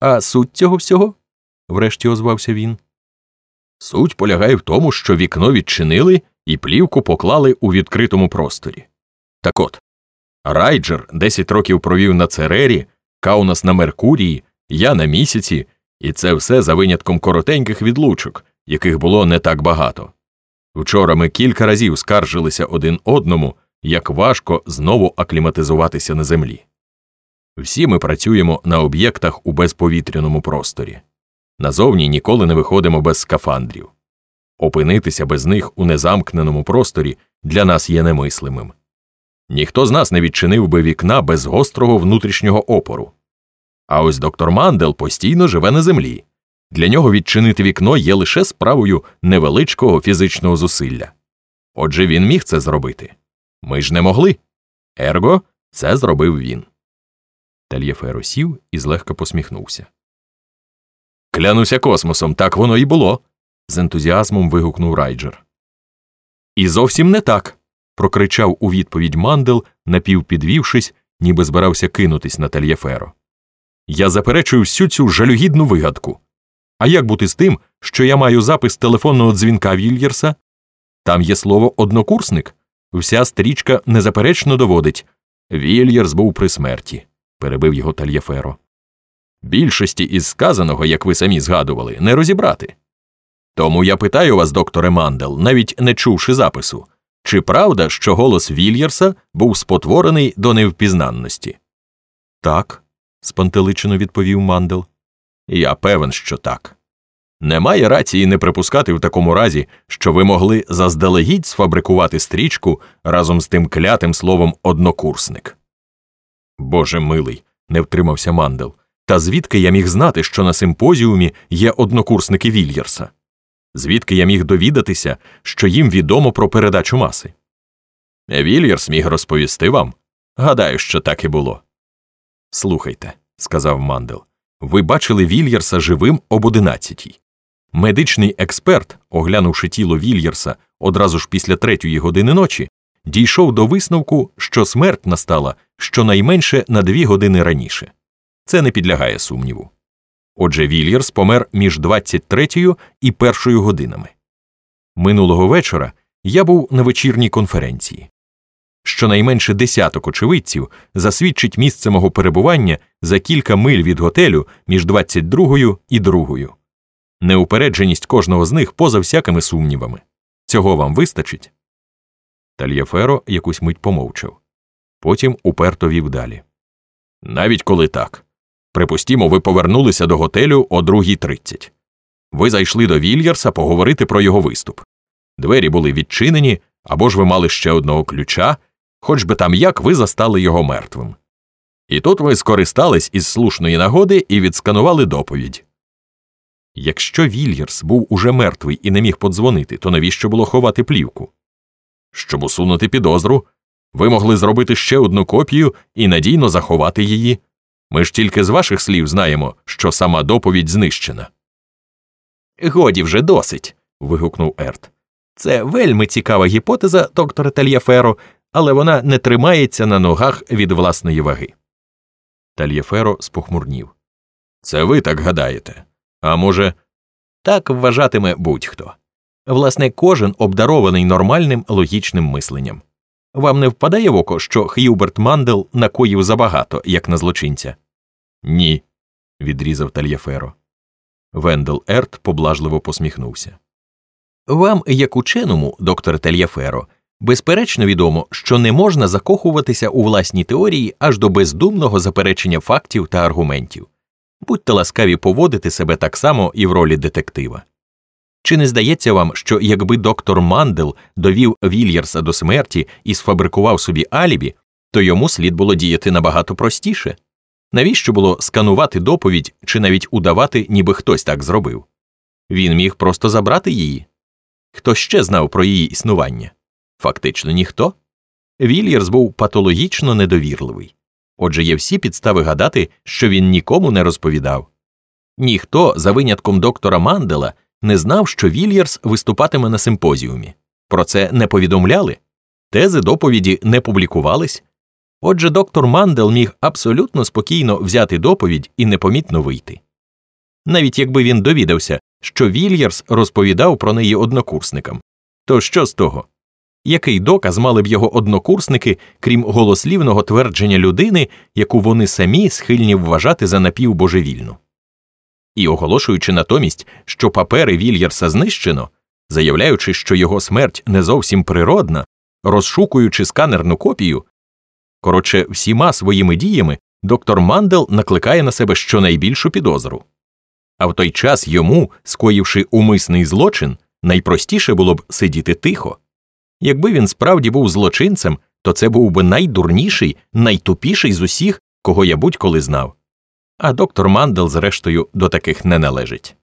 А суть цього всього? врешті озвався він. Суть полягає в тому, що вікно відчинили і плівку поклали у відкритому просторі. Так от, Райджер 10 років провів на Церері, Каунас на Меркурії, я на місяці, і це все за винятком коротеньких відлучок, яких було не так багато. Вчора ми кілька разів скаржилися один одному, як важко знову акліматизуватися на землі. Всі ми працюємо на об'єктах у безповітряному просторі. Назовні ніколи не виходимо без скафандрів. Опинитися без них у незамкненому просторі для нас є немислимим. Ніхто з нас не відчинив би вікна без гострого внутрішнього опору. А ось доктор Мандел постійно живе на землі. Для нього відчинити вікно є лише справою невеличкого фізичного зусилля. Отже, він міг це зробити. Ми ж не могли. Ерго, це зробив він. Тельєферо сів і злегка посміхнувся. Клянуся космосом, так воно і було. з ентузіазмом вигукнув Райджер. І зовсім не так. прокричав у відповідь мандел, напівпідвівшись, ніби збирався кинутись на Тельєферо. Я заперечую всю цю жалюгідну вигадку. А як бути з тим, що я маю запис телефонного дзвінка Вільєрса? Там є слово однокурсник. Вся стрічка незаперечно доводить Вільєрс був при смерті, перебив його Тальєферо. Більшості із сказаного, як ви самі згадували, не розібрати. Тому я питаю вас, докторе Мандел, навіть не чувши запису, чи правда, що голос Вільєрса був спотворений до невпізнанності? Так, спантеличено відповів Мандел. Я певен, що так. Немає рації не припускати в такому разі, що ви могли заздалегідь сфабрикувати стрічку разом з тим клятим словом однокурсник. Боже милий, не втримався Мандел. Та звідки я міг знати, що на симпозіумі є однокурсники Вільєрса? Звідки я міг довідатися, що їм відомо про передачу маси? Вільєрс міг розповісти вам. Гадаю, що так і було. Слухайте, сказав Мандел, ви бачили Вільєрса живим об одинадцятій. Медичний експерт, оглянувши тіло Вільєрса одразу ж після третьої години ночі, дійшов до висновку, що смерть настала щонайменше на дві години раніше. Це не підлягає сумніву. Отже, Вільєрс помер між 23 і першою годинами. Минулого вечора я був на вечірній конференції. Щонайменше десяток очевидців засвідчить місце мого перебування за кілька миль від готелю між 22 і 2. Неупередженість кожного з них поза всякими сумнівами. Цього вам вистачить? Тальєферо якусь мить помовчав. Потім уперто вів далі. Навіть коли так. Припустімо, ви повернулися до готелю о 2.30. Ви зайшли до Вільярса поговорити про його виступ. Двері були відчинені, або ж ви мали ще одного ключа, хоч би там як ви застали його мертвим. І тут ви скористались із слушної нагоди і відсканували доповідь. Якщо Вільярс був уже мертвий і не міг подзвонити, то навіщо було ховати плівку? Щоб усунути підозру, ви могли зробити ще одну копію і надійно заховати її. Ми ж тільки з ваших слів знаємо, що сама доповідь знищена. Годі вже досить. вигукнув Ерт. Це вельми цікава гіпотеза, доктора Тальяферо, але вона не тримається на ногах від власної ваги. Тальєферо спохмурнів. Це ви так гадаєте. А може, так вважатиме будь-хто. Власне, кожен обдарований нормальним логічним мисленням. Вам не впадає в око, що Х'юберт Мандел накоїв забагато, як на злочинця? Ні, відрізав Тальєферо. Вендел Ерт поблажливо посміхнувся. Вам, як ученому, доктор Тельяферо, безперечно відомо, що не можна закохуватися у власні теорії аж до бездумного заперечення фактів та аргументів. Будьте ласкаві поводити себе так само і в ролі детектива. Чи не здається вам, що якби доктор Мандел довів Вільярса до смерті і сфабрикував собі алібі, то йому слід було діяти набагато простіше? Навіщо було сканувати доповідь чи навіть удавати, ніби хтось так зробив? Він міг просто забрати її. Хто ще знав про її існування? Фактично ніхто. Вільярс був патологічно недовірливий. Отже, є всі підстави гадати, що він нікому не розповідав. Ніхто, за винятком доктора Мандела, не знав, що Вільярс виступатиме на симпозіумі. Про це не повідомляли, тези доповіді не публікувались. Отже, доктор Мандел міг абсолютно спокійно взяти доповідь і непомітно вийти. навіть якби він довідався, що Вільярс розповідав про неї однокурсникам. То що з того? Який доказ мали б його однокурсники, крім голослівного твердження людини, яку вони самі схильні вважати за напівбожевільну? І оголошуючи натомість, що папери Вільярса знищено, заявляючи, що його смерть не зовсім природна, розшукуючи сканерну копію, коротше, всіма своїми діями доктор Мандел накликає на себе щонайбільшу підозру. А в той час йому, скоївши умисний злочин, найпростіше було б сидіти тихо. Якби він справді був злочинцем, то це був би найдурніший, найтупіший з усіх, кого я будь-коли знав. А доктор Мандел, зрештою, до таких не належить.